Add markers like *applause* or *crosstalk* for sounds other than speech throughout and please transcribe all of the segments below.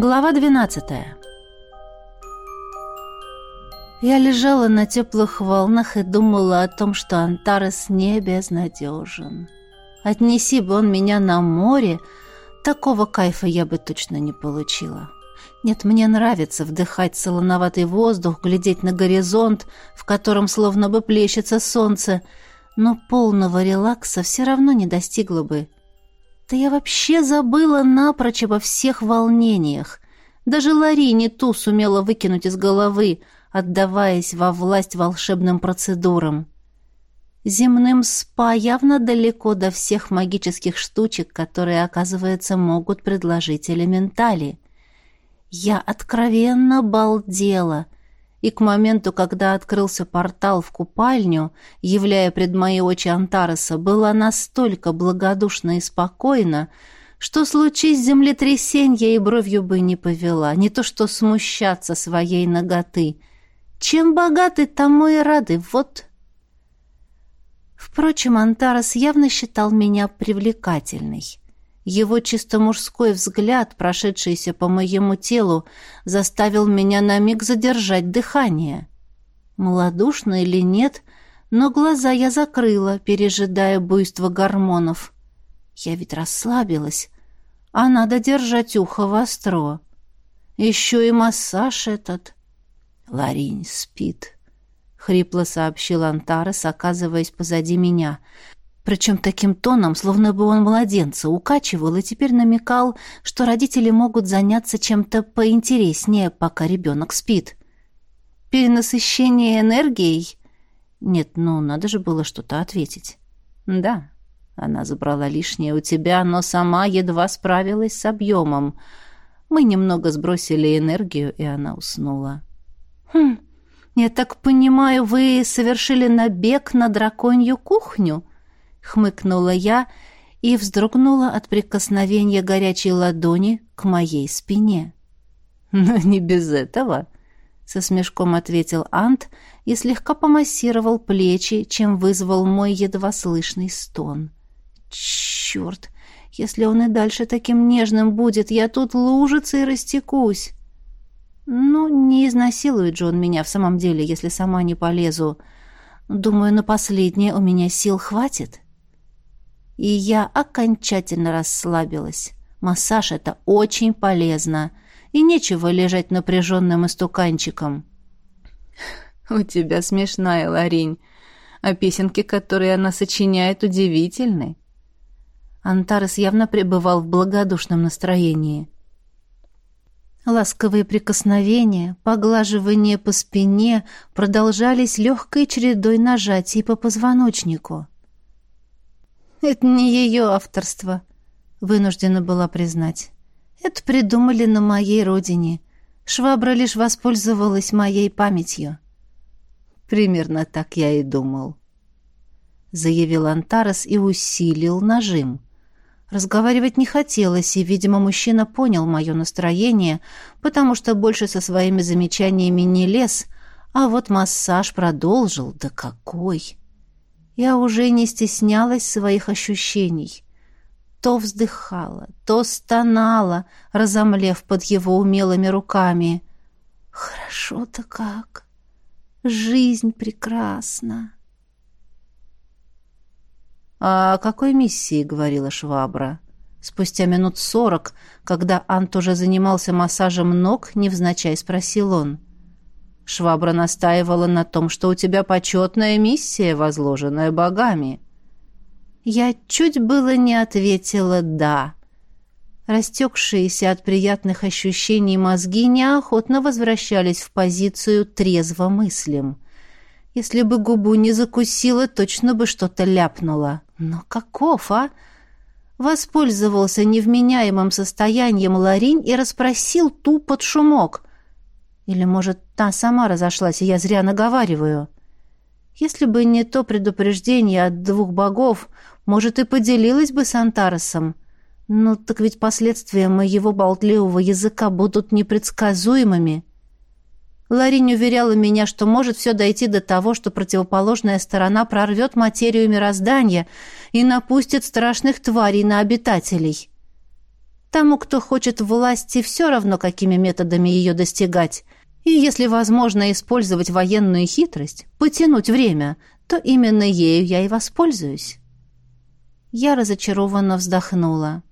Глава 12 Я лежала на теплых волнах и думала о том, что Антарес не безнадежен. Отнеси бы он меня на море, такого кайфа я бы точно не получила. Нет, мне нравится вдыхать солоноватый воздух, глядеть на горизонт, в котором словно бы плещется солнце, но полного релакса все равно не достигла бы, да я вообще забыла напрочь обо всех волнениях. Даже Ларри не ту сумела выкинуть из головы, отдаваясь во власть волшебным процедурам. Земным спа явно далеко до всех магических штучек, которые, оказывается, могут предложить элементали. Я откровенно балдела — и к моменту, когда открылся портал в купальню, являя пред моей очи Антареса, была настолько благодушна и спокойна, что случись землетрясенье и бровью бы не повела, не то что смущаться своей ноготы. Чем богаты, тому и рады, вот. Впрочем, Антарес явно считал меня привлекательной. Его чисто мужской взгляд, прошедшийся по моему телу, заставил меня на миг задержать дыхание. Молодушно или нет, но глаза я закрыла, пережидая буйство гормонов. Я ведь расслабилась, а надо держать ухо востро. Еще и массаж этот. Ларинь спит, — хрипло сообщил Антарес, оказываясь позади меня — причем таким тоном, словно бы он младенца укачивал и теперь намекал, что родители могут заняться чем-то поинтереснее, пока ребенок спит. «Перенасыщение энергией?» «Нет, ну, надо же было что-то ответить». «Да, она забрала лишнее у тебя, но сама едва справилась с объемом. Мы немного сбросили энергию, и она уснула». «Хм, я так понимаю, вы совершили набег на драконью кухню?» хмыкнула я и вздрогнула от прикосновения горячей ладони к моей спине. «Но не без этого», — со смешком ответил Ант и слегка помассировал плечи, чем вызвал мой едва слышный стон. «Черт! Если он и дальше таким нежным будет, я тут лужицей растекусь!» «Ну, не изнасилует же он меня в самом деле, если сама не полезу. Думаю, на последнее у меня сил хватит» и я окончательно расслабилась. Массаж это очень полезно, и нечего лежать напряженным истуканчиком. *laughs* «У тебя смешная, Ларинь, а песенки, которые она сочиняет, удивительны». Антарес явно пребывал в благодушном настроении. Ласковые прикосновения, поглаживание по спине продолжались легкой чередой нажатий по позвоночнику. Это не ее авторство, вынуждена была признать. Это придумали на моей родине. Швабра лишь воспользовалась моей памятью. Примерно так я и думал. Заявил Антарес и усилил нажим. Разговаривать не хотелось, и, видимо, мужчина понял мое настроение, потому что больше со своими замечаниями не лез, а вот массаж продолжил, да какой! Я уже не стеснялась своих ощущений. То вздыхала, то стонала, разомлев под его умелыми руками. Хорошо-то как! Жизнь прекрасна! «А «О какой миссии?» — говорила Швабра. Спустя минут сорок, когда Ант уже занимался массажем ног, невзначай спросил он — Швабра настаивала на том, что у тебя почетная миссия, возложенная богами. Я чуть было не ответила «да». Растекшиеся от приятных ощущений мозги неохотно возвращались в позицию трезво мыслям. Если бы губу не закусила, точно бы что-то ляпнула. Но каков, а? Воспользовался невменяемым состоянием Ларинь и расспросил ту под шумок — или, может, та сама разошлась, и я зря наговариваю. Если бы не то предупреждение от двух богов, может, и поделилась бы с Антаросом. Но так ведь последствия моего болтливого языка будут непредсказуемыми. Ларинь уверяла меня, что может все дойти до того, что противоположная сторона прорвет материю мироздания и напустит страшных тварей на обитателей. Тому, кто хочет власти, все равно, какими методами ее достигать. И если возможно использовать военную хитрость, потянуть время, то именно ею я и воспользуюсь. Я разочарованно вздохнула.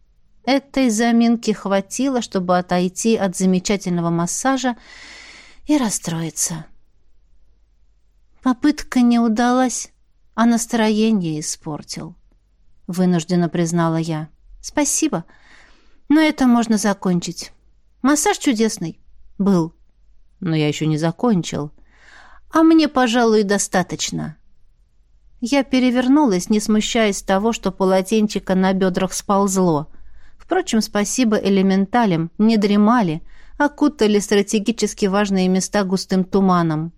Этой заминки хватило, чтобы отойти от замечательного массажа и расстроиться. Попытка не удалась, а настроение испортил. Вынужденно признала я. Спасибо, но это можно закончить. Массаж чудесный был но я еще не закончил. А мне, пожалуй, достаточно. Я перевернулась, не смущаясь того, что полотенчика на бедрах сползло. Впрочем, спасибо элементалям, не дремали, окутали стратегически важные места густым туманом.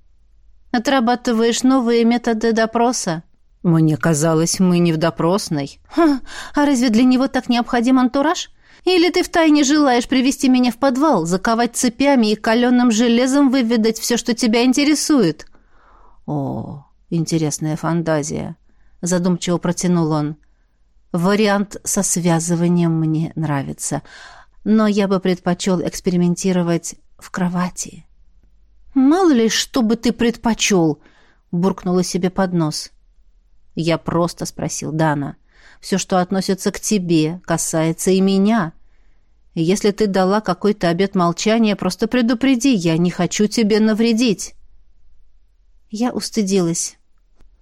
Отрабатываешь новые методы допроса? Мне казалось, мы не в допросной. Ха, а разве для него так необходим антураж? Или ты втайне желаешь привести меня в подвал, заковать цепями и каленым железом выведать все, что тебя интересует?» «О, интересная фантазия», — задумчиво протянул он. «Вариант со связыванием мне нравится, но я бы предпочел экспериментировать в кровати». «Мало ли, что бы ты предпочел», — буркнула себе под нос. «Я просто спросил Дана. Все, что относится к тебе, касается и меня». Если ты дала какой-то обет молчания, просто предупреди, я не хочу тебе навредить». Я устыдилась.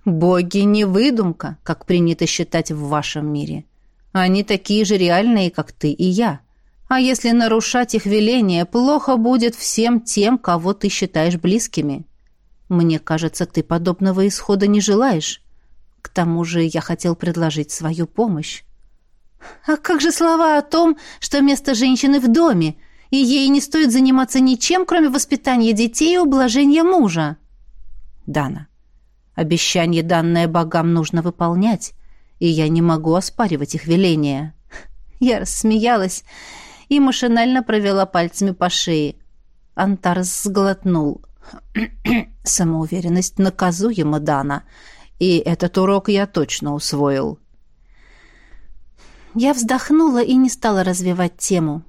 «Боги не выдумка, как принято считать в вашем мире. Они такие же реальные, как ты и я. А если нарушать их веления, плохо будет всем тем, кого ты считаешь близкими. Мне кажется, ты подобного исхода не желаешь. К тому же я хотел предложить свою помощь». А как же слова о том, что место женщины в доме, и ей не стоит заниматься ничем, кроме воспитания детей и ублажения мужа? Дана. Обещание, данное богам, нужно выполнять, и я не могу оспаривать их веления. Я рассмеялась и машинально провела пальцами по шее. Антарс сглотнул. *clears throat* Самоуверенность наказуема, Дана, и этот урок я точно усвоил. — я вздохнула и не стала развивать тему.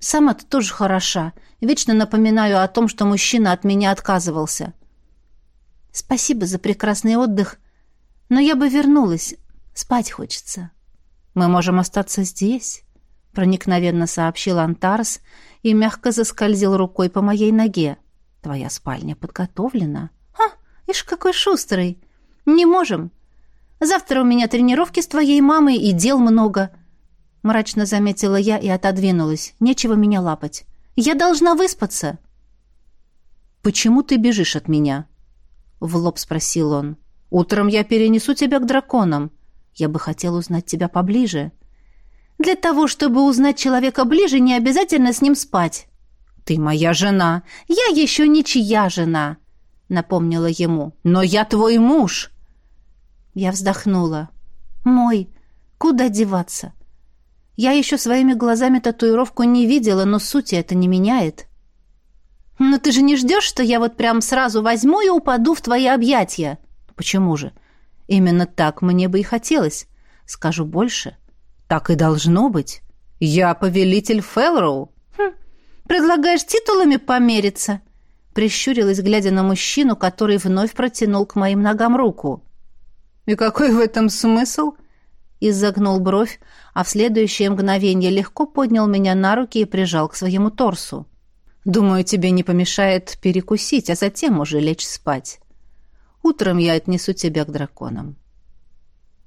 Сама ты тоже хороша. Вечно напоминаю о том, что мужчина от меня отказывался. Спасибо за прекрасный отдых, но я бы вернулась. Спать хочется. Мы можем остаться здесь, проникновенно сообщил Антарс и мягко заскользил рукой по моей ноге. Твоя спальня подготовлена. А, ишь какой шустрый. Не можем. Завтра у меня тренировки с твоей мамой и дел много. — мрачно заметила я и отодвинулась. «Нечего меня лапать. Я должна выспаться!» «Почему ты бежишь от меня?» — в лоб спросил он. «Утром я перенесу тебя к драконам. Я бы хотел узнать тебя поближе». «Для того, чтобы узнать человека ближе, не обязательно с ним спать». «Ты моя жена!» «Я еще ничья жена!» — напомнила ему. «Но я твой муж!» Я вздохнула. «Мой! Куда деваться?» Я еще своими глазами татуировку не видела, но сути это не меняет. Но ты же не ждешь, что я вот прям сразу возьму и упаду в твои объятия. Почему же? Именно так мне бы и хотелось. Скажу больше. Так и должно быть. Я повелитель Фелроу. Хм, предлагаешь титулами помериться? Прищурилась, глядя на мужчину, который вновь протянул к моим ногам руку. И какой в этом смысл? — и загнул бровь, а в следующее мгновение легко поднял меня на руки и прижал к своему торсу. «Думаю, тебе не помешает перекусить, а затем уже лечь спать. Утром я отнесу тебя к драконам».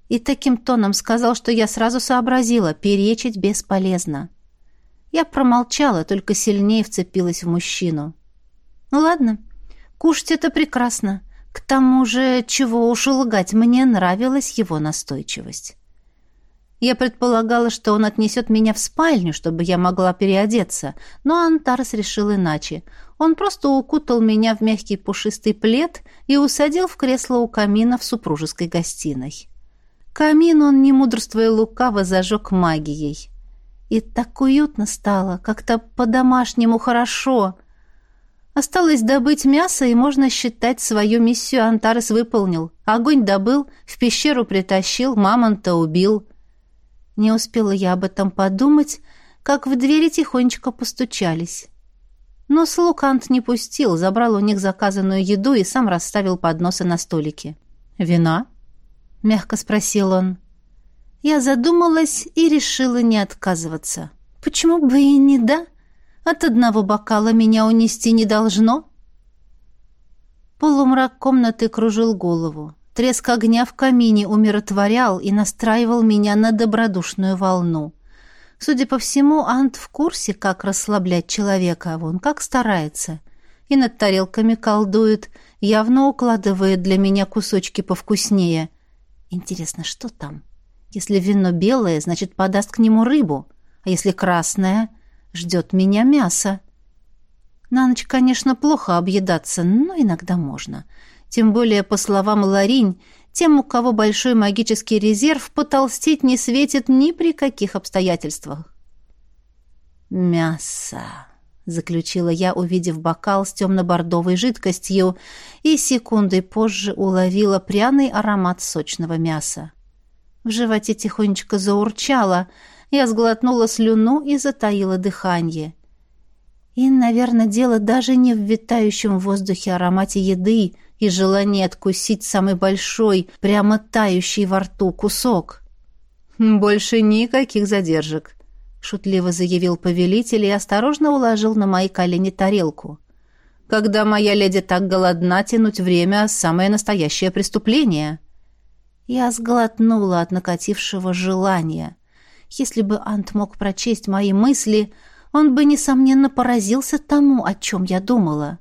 И таким тоном сказал, что я сразу сообразила, перечить бесполезно. Я промолчала, только сильнее вцепилась в мужчину. «Ну ладно, кушать это прекрасно. К тому же, чего уж лгать, мне нравилась его настойчивость». Я предполагала, что он отнесет меня в спальню, чтобы я могла переодеться, но Антарс решил иначе. Он просто укутал меня в мягкий пушистый плед и усадил в кресло у камина в супружеской гостиной. Камин он, не мудрствуя лукаво, зажег магией. И так уютно стало, как-то по-домашнему хорошо. Осталось добыть мясо, и можно считать, свою миссию Антарес выполнил. Огонь добыл, в пещеру притащил, мамонта убил — не успела я об этом подумать, как в двери тихонечко постучались. Но слукант не пустил, забрал у них заказанную еду и сам расставил подносы на столике. «Вина?» — мягко спросил он. Я задумалась и решила не отказываться. «Почему бы и не да? От одного бокала меня унести не должно». Полумрак комнаты кружил голову. Треск огня в камине умиротворял и настраивал меня на добродушную волну. Судя по всему, Ант в курсе, как расслаблять человека, вон как старается. И над тарелками колдует, явно укладывает для меня кусочки повкуснее. Интересно, что там? Если вино белое, значит, подаст к нему рыбу, а если красное, ждет меня мясо. На ночь, конечно, плохо объедаться, но иногда можно. — тем более, по словам Ларинь, тем, у кого большой магический резерв, потолстеть не светит ни при каких обстоятельствах. «Мясо», — заключила я, увидев бокал с темно-бордовой жидкостью, и секундой позже уловила пряный аромат сочного мяса. В животе тихонечко заурчало, я сглотнула слюну и затаила дыхание — и, наверное, дело даже не в витающем в воздухе а аромате еды и желании откусить самый большой, прямо тающий во рту кусок. «Больше никаких задержек», — шутливо заявил повелитель и осторожно уложил на мои колени тарелку. «Когда моя леди так голодна, тянуть время — самое настоящее преступление». Я сглотнула от накатившего желания. Если бы Ант мог прочесть мои мысли, он бы, несомненно, поразился тому, о чем я думала,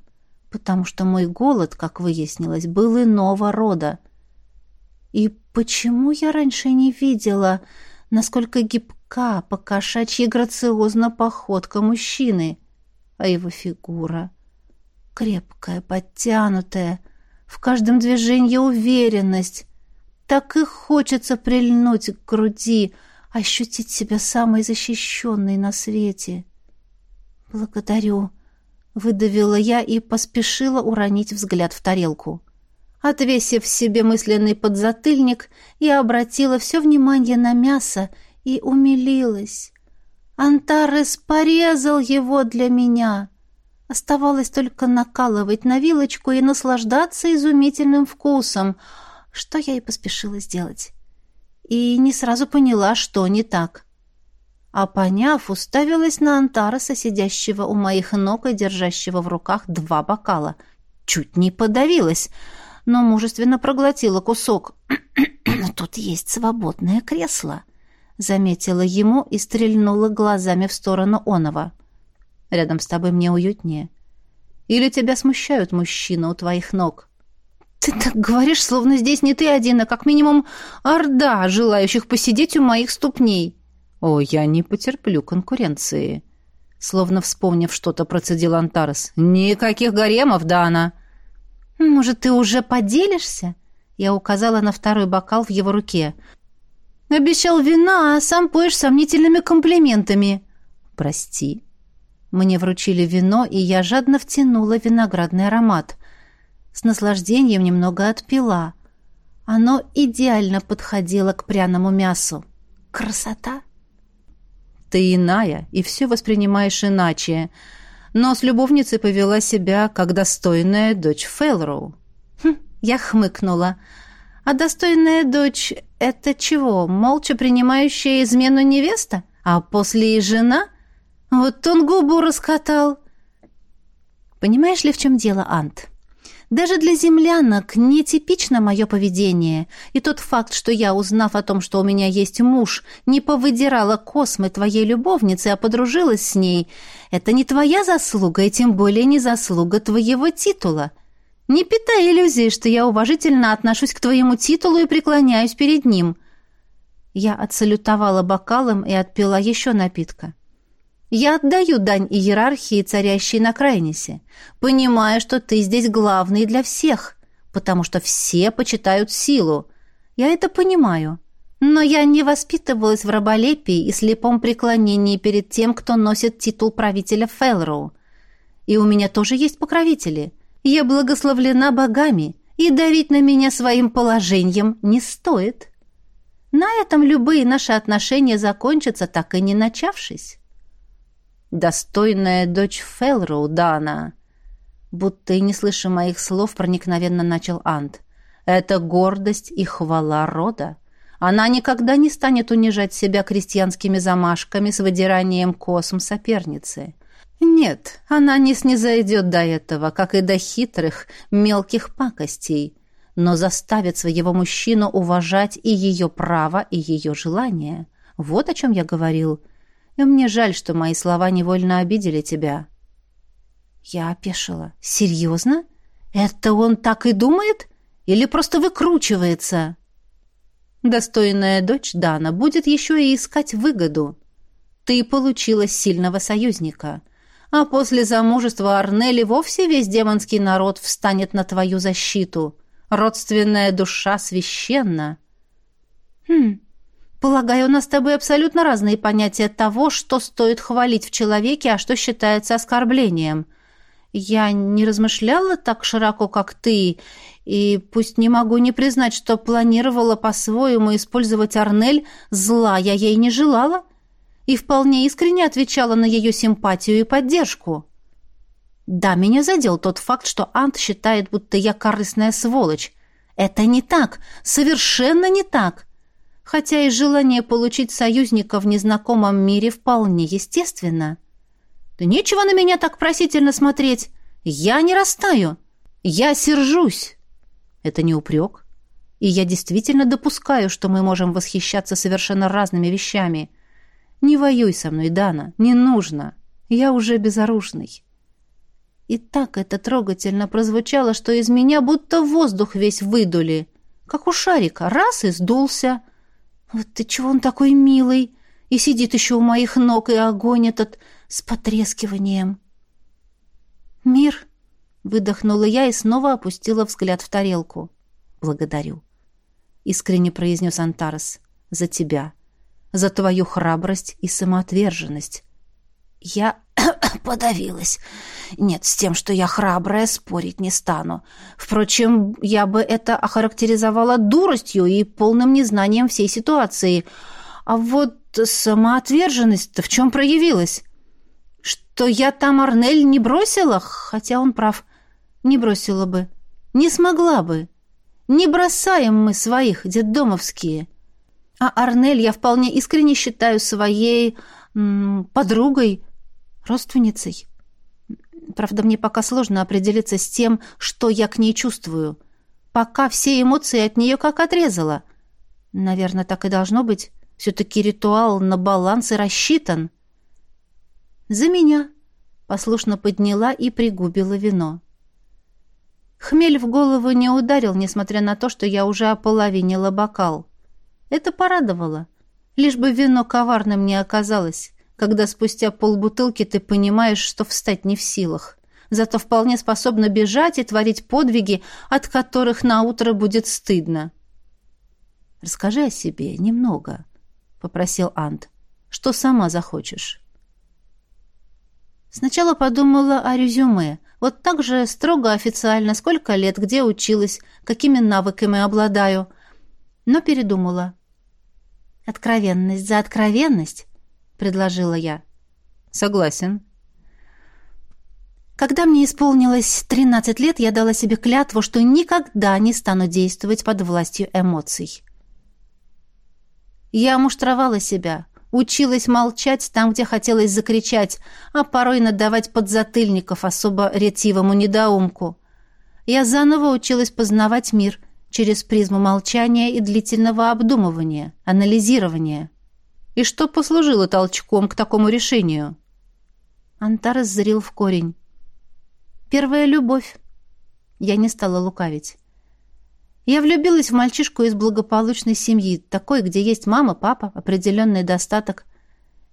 потому что мой голод, как выяснилось, был иного рода. И почему я раньше не видела, насколько гибка, покошачья грациозна походка мужчины, а его фигура крепкая, подтянутая, в каждом движении уверенность. Так и хочется прильнуть к груди, ощутить себя самой защищенной на свете. — «Благодарю», — выдавила я и поспешила уронить взгляд в тарелку. Отвесив себе мысленный подзатыльник, я обратила все внимание на мясо и умилилась. Антарес порезал его для меня. Оставалось только накалывать на вилочку и наслаждаться изумительным вкусом, что я и поспешила сделать. И не сразу поняла, что не так а поняв, уставилась на Антараса, сидящего у моих ног и держащего в руках два бокала. Чуть не подавилась, но мужественно проглотила кусок. «Тут есть свободное кресло», — заметила ему и стрельнула глазами в сторону Онова. «Рядом с тобой мне уютнее. Или тебя смущают мужчины у твоих ног?» «Ты так говоришь, словно здесь не ты один, а как минимум орда желающих посидеть у моих ступней». «О, я не потерплю конкуренции». Словно вспомнив что-то, процедил Антарес. «Никаких гаремов, Дана!» ну, «Может, ты уже поделишься?» Я указала на второй бокал в его руке. «Обещал вина, а сам поешь сомнительными комплиментами». «Прости». Мне вручили вино, и я жадно втянула виноградный аромат. С наслаждением немного отпила. Оно идеально подходило к пряному мясу. «Красота!» ты иная, и все воспринимаешь иначе. Но с любовницей повела себя как достойная дочь Фэлроу». Хм, я хмыкнула. «А достойная дочь — это чего? Молча принимающая измену невеста? А после и жена? Вот он губу раскатал». «Понимаешь ли, в чем дело, Ант?» Даже для землянок нетипично мое поведение, и тот факт, что я, узнав о том, что у меня есть муж, не повыдирала космы твоей любовницы, а подружилась с ней, это не твоя заслуга, и тем более не заслуга твоего титула. Не питай иллюзии, что я уважительно отношусь к твоему титулу и преклоняюсь перед ним». Я отсалютовала бокалом и отпила еще напитка. Я отдаю дань иерархии, царящей на Крайнисе, понимая, что ты здесь главный для всех, потому что все почитают силу. Я это понимаю. Но я не воспитывалась в раболепии и слепом преклонении перед тем, кто носит титул правителя Фелроу. И у меня тоже есть покровители. Я благословлена богами, и давить на меня своим положением не стоит. На этом любые наши отношения закончатся, так и не начавшись» достойная дочь Фелроу, Дана!» Будто и не слыша моих слов, проникновенно начал Ант. «Это гордость и хвала рода. Она никогда не станет унижать себя крестьянскими замашками с выдиранием косом соперницы. Нет, она не снизойдет до этого, как и до хитрых, мелких пакостей» но заставит своего мужчину уважать и ее право, и ее желание. Вот о чем я говорил но мне жаль, что мои слова невольно обидели тебя». Я опешила. «Серьезно? Это он так и думает? Или просто выкручивается?» «Достойная дочь Дана будет еще и искать выгоду. Ты получила сильного союзника, а после замужества Арнели вовсе весь демонский народ встанет на твою защиту. Родственная душа священна». «Хм, Полагаю, у нас с тобой абсолютно разные понятия того, что стоит хвалить в человеке, а что считается оскорблением. Я не размышляла так широко, как ты, и пусть не могу не признать, что планировала по-своему использовать Арнель, зла я ей не желала и вполне искренне отвечала на ее симпатию и поддержку. Да, меня задел тот факт, что Ант считает, будто я корыстная сволочь. Это не так, совершенно не так. — хотя и желание получить союзника в незнакомом мире вполне естественно. Да нечего на меня так просительно смотреть. Я не растаю. Я сержусь. Это не упрек. И я действительно допускаю, что мы можем восхищаться совершенно разными вещами. Не воюй со мной, Дана, не нужно. Я уже безоружный. И так это трогательно прозвучало, что из меня будто воздух весь выдули. Как у шарика. Раз и сдулся — вот ты чего он такой милый? И сидит еще у моих ног, и огонь этот с потрескиванием. Мир, выдохнула я и снова опустила взгляд в тарелку. Благодарю, искренне произнес Антарес. За тебя, за твою храбрость и самоотверженность, я *coughs* подавилась. Нет, с тем, что я храбрая, спорить не стану. Впрочем, я бы это охарактеризовала дуростью и полным незнанием всей ситуации. А вот самоотверженность-то в чем проявилась? Что я там Арнель не бросила, хотя он прав, не бросила бы, не смогла бы. Не бросаем мы своих, детдомовские. А Арнель я вполне искренне считаю своей подругой, родственницей. Правда, мне пока сложно определиться с тем, что я к ней чувствую. Пока все эмоции от нее как отрезала. Наверное, так и должно быть. Все-таки ритуал на баланс и рассчитан. «За меня!» — послушно подняла и пригубила вино. Хмель в голову не ударил, несмотря на то, что я уже ополовинила бокал. Это порадовало. Лишь бы вино коварным не оказалось. Когда спустя полбутылки ты понимаешь, что встать не в силах. Зато вполне способна бежать и творить подвиги, от которых на утро будет стыдно. Расскажи о себе немного, попросил Ант. Что сама захочешь? Сначала подумала о резюме. Вот так же строго официально, сколько лет, где училась, какими навыками обладаю. Но передумала. Откровенность за откровенность предложила я. Согласен. Когда мне исполнилось 13 лет, я дала себе клятву, что никогда не стану действовать под властью эмоций. Я муштровала себя, училась молчать там, где хотелось закричать, а порой надавать подзатыльников особо ретивому недоумку. Я заново училась познавать мир через призму молчания и длительного обдумывания, анализирования. И что послужило толчком к такому решению? Антарес зрел в корень. Первая любовь. Я не стала лукавить. Я влюбилась в мальчишку из благополучной семьи, такой, где есть мама, папа, определенный достаток.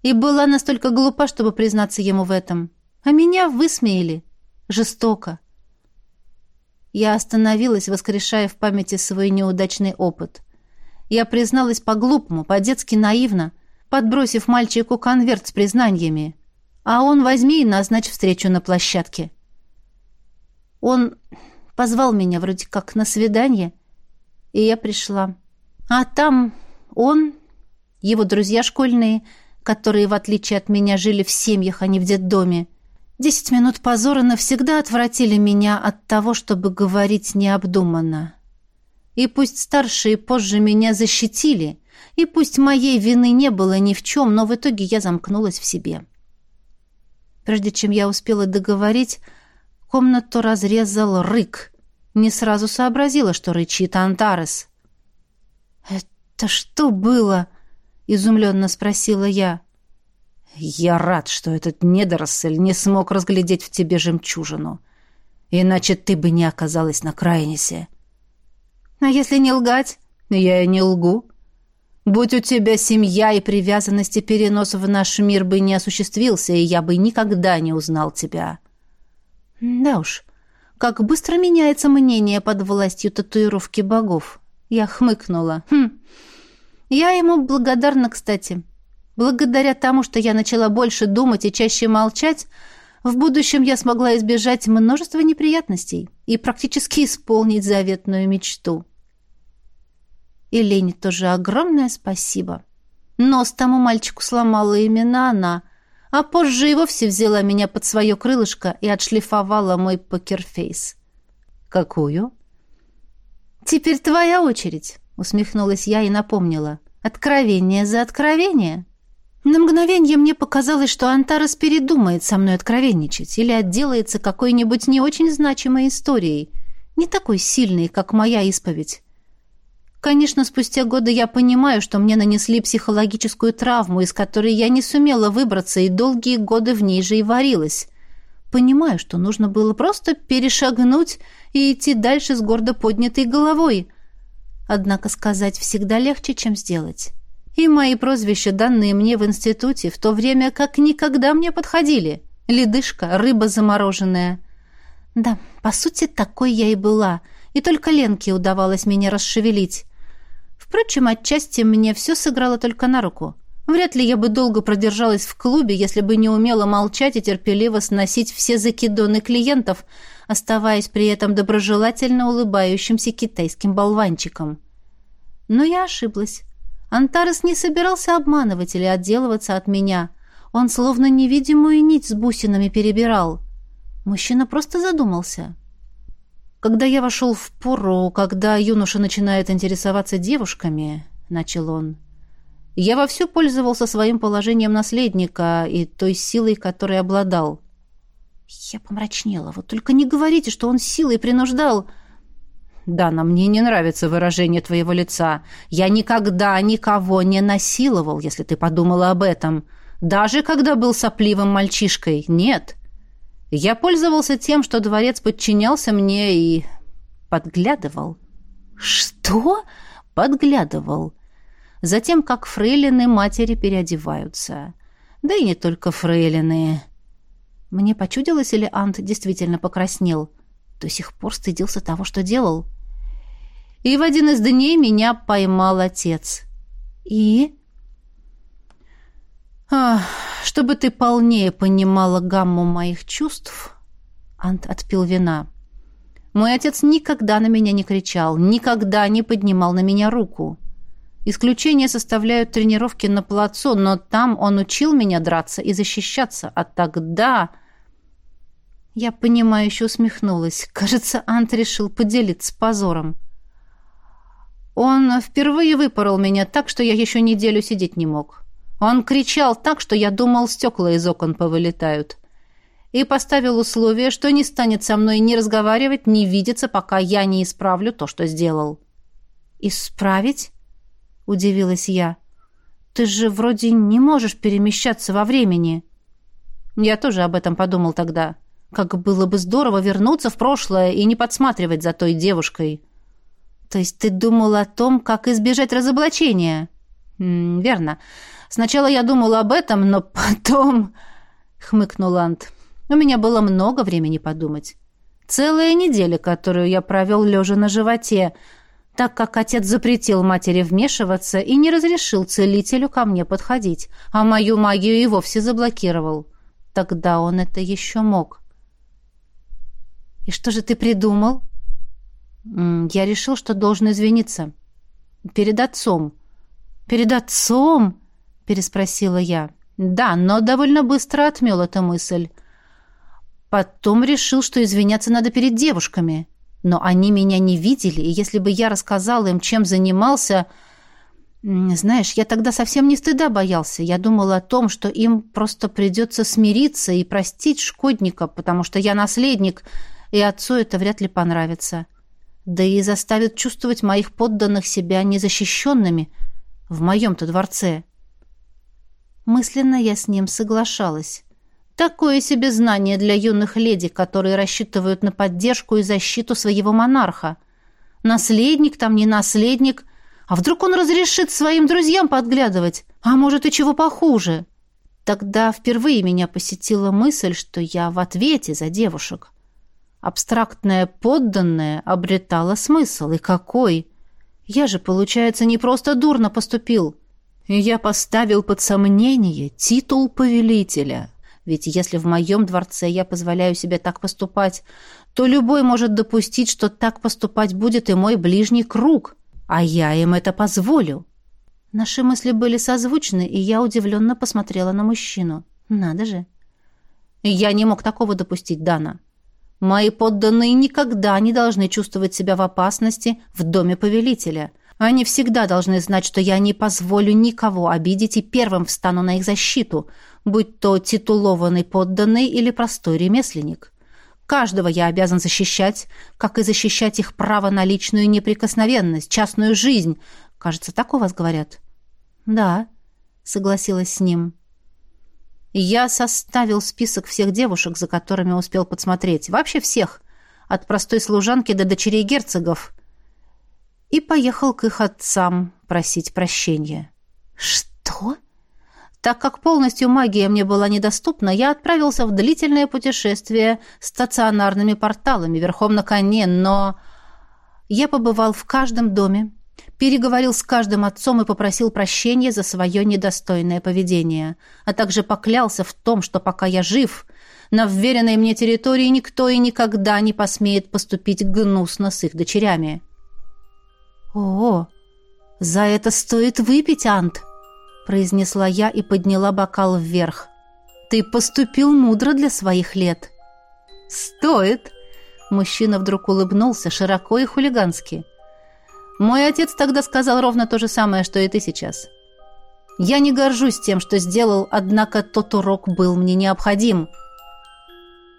И была настолько глупа, чтобы признаться ему в этом. А меня высмеяли. Жестоко. Я остановилась, воскрешая в памяти свой неудачный опыт. Я призналась по-глупому, по-детски наивно, подбросив мальчику конверт с признаниями. А он возьми и назначь встречу на площадке. Он позвал меня вроде как на свидание, и я пришла. А там он, его друзья школьные, которые, в отличие от меня, жили в семьях, а не в детдоме, десять минут позора навсегда отвратили меня от того, чтобы говорить необдуманно. И пусть старшие позже меня защитили, и пусть моей вины не было ни в чем, но в итоге я замкнулась в себе. Прежде чем я успела договорить, комнату разрезал рык. Не сразу сообразила, что рычит Антарес. «Это что было?» — изумленно спросила я. «Я рад, что этот недоросль не смог разглядеть в тебе жемчужину. Иначе ты бы не оказалась на Крайнисе. А если не лгать? Ну, я и не лгу. Будь у тебя семья и привязанности перенос в наш мир бы не осуществился, и я бы никогда не узнал тебя. Да уж, как быстро меняется мнение под властью татуировки богов. Я хмыкнула. Хм. Я ему благодарна, кстати. Благодаря тому, что я начала больше думать и чаще молчать, в будущем я смогла избежать множества неприятностей и практически исполнить заветную мечту. И Лене тоже огромное спасибо. Нос тому мальчику сломала именно она, а позже и вовсе взяла меня под свое крылышко и отшлифовала мой покерфейс. «Какую?» «Теперь твоя очередь», — усмехнулась я и напомнила. «Откровение за откровение». На мгновение мне показалось, что Антарас передумает со мной откровенничать или отделается какой-нибудь не очень значимой историей, не такой сильной, как моя исповедь. Конечно, спустя годы я понимаю, что мне нанесли психологическую травму, из которой я не сумела выбраться и долгие годы в ней же и варилась. Понимаю, что нужно было просто перешагнуть и идти дальше с гордо поднятой головой. Однако сказать всегда легче, чем сделать. И мои прозвища, данные мне в институте, в то время как никогда мне подходили. Ледышка, рыба замороженная. Да, по сути, такой я и была. И только Ленке удавалось меня расшевелить. Впрочем, отчасти мне все сыграло только на руку. Вряд ли я бы долго продержалась в клубе, если бы не умела молчать и терпеливо сносить все закидоны клиентов, оставаясь при этом доброжелательно улыбающимся китайским болванчиком. Но я ошиблась. Антарес не собирался обманывать или отделываться от меня. Он словно невидимую нить с бусинами перебирал. Мужчина просто задумался. — когда я вошел в пору, когда юноша начинает интересоваться девушками, начал он. Я вовсю пользовался своим положением наследника и той силой, которой обладал. Я помрачнела. Вот только не говорите, что он силой принуждал. Да, но мне не нравится выражение твоего лица. Я никогда никого не насиловал, если ты подумала об этом. Даже когда был сопливым мальчишкой. Нет. Я пользовался тем, что дворец подчинялся мне и подглядывал. Что? Подглядывал. Затем, как фрейлины матери переодеваются. Да и не только фрейлины. Мне почудилось, или Ант действительно покраснел? До сих пор стыдился того, что делал. И в один из дней меня поймал отец. И чтобы ты полнее понимала гамму моих чувств, Ант отпил вина. Мой отец никогда на меня не кричал, никогда не поднимал на меня руку. Исключение составляют тренировки на плацу, но там он учил меня драться и защищаться, а тогда... Я, понимающе усмехнулась. Кажется, Ант решил поделиться позором. Он впервые выпорол меня так, что я еще неделю сидеть не мог. Он кричал так, что я думал, стекла из окон повылетают. И поставил условие, что не станет со мной ни разговаривать, ни видеться, пока я не исправлю то, что сделал. «Исправить?» — удивилась я. «Ты же вроде не можешь перемещаться во времени». Я тоже об этом подумал тогда. Как было бы здорово вернуться в прошлое и не подсматривать за той девушкой. «То есть ты думал о том, как избежать разоблачения?» верно. Сначала я думал об этом, но *laughs* потом...» — хмыкнул Ланд. «У меня было много времени подумать. Целая неделя, которую я провел лежа на животе, так как отец запретил матери вмешиваться и не разрешил целителю ко мне подходить, а мою магию и вовсе заблокировал. Тогда он это еще мог». «И что же ты придумал?» «Я решил, что должен извиниться. Перед отцом» перед отцом?» — переспросила я. «Да, но довольно быстро отмел эту мысль. Потом решил, что извиняться надо перед девушками. Но они меня не видели, и если бы я рассказала им, чем занимался... Знаешь, я тогда совсем не стыда боялся. Я думала о том, что им просто придется смириться и простить шкодника, потому что я наследник, и отцу это вряд ли понравится. Да и заставит чувствовать моих подданных себя незащищенными, в моем-то дворце. Мысленно я с ним соглашалась. Такое себе знание для юных леди, которые рассчитывают на поддержку и защиту своего монарха. Наследник там не наследник, а вдруг он разрешит своим друзьям подглядывать, а может и чего похуже. Тогда впервые меня посетила мысль, что я в ответе за девушек. Абстрактное подданное обретало смысл, и какой! Я же, получается, не просто дурно поступил. Я поставил под сомнение титул повелителя. Ведь если в моем дворце я позволяю себе так поступать, то любой может допустить, что так поступать будет и мой ближний круг. А я им это позволю. Наши мысли были созвучны, и я удивленно посмотрела на мужчину. Надо же. Я не мог такого допустить, Дана. Мои подданные никогда не должны чувствовать себя в опасности в доме повелителя. Они всегда должны знать, что я не позволю никого обидеть и первым встану на их защиту, будь то титулованный подданный или простой ремесленник. Каждого я обязан защищать, как и защищать их право на личную неприкосновенность, частную жизнь. Кажется, так у вас говорят. Да, согласилась с ним. Я составил список всех девушек, за которыми успел подсмотреть. Вообще всех. От простой служанки до дочерей герцогов. И поехал к их отцам просить прощения. «Что?» Так как полностью магия мне была недоступна, я отправился в длительное путешествие стационарными порталами верхом на коне, но я побывал в каждом доме, переговорил с каждым отцом и попросил прощения за свое недостойное поведение, а также поклялся в том, что пока я жив, на вверенной мне территории никто и никогда не посмеет поступить гнусно с их дочерями. «О, за это стоит выпить, Ант!» – произнесла я и подняла бокал вверх. «Ты поступил мудро для своих лет». «Стоит!» – мужчина вдруг улыбнулся широко и хулигански – мой отец тогда сказал ровно то же самое, что и ты сейчас. Я не горжусь тем, что сделал, однако тот урок был мне необходим.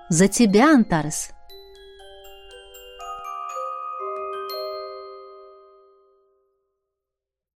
За тебя, Антарес,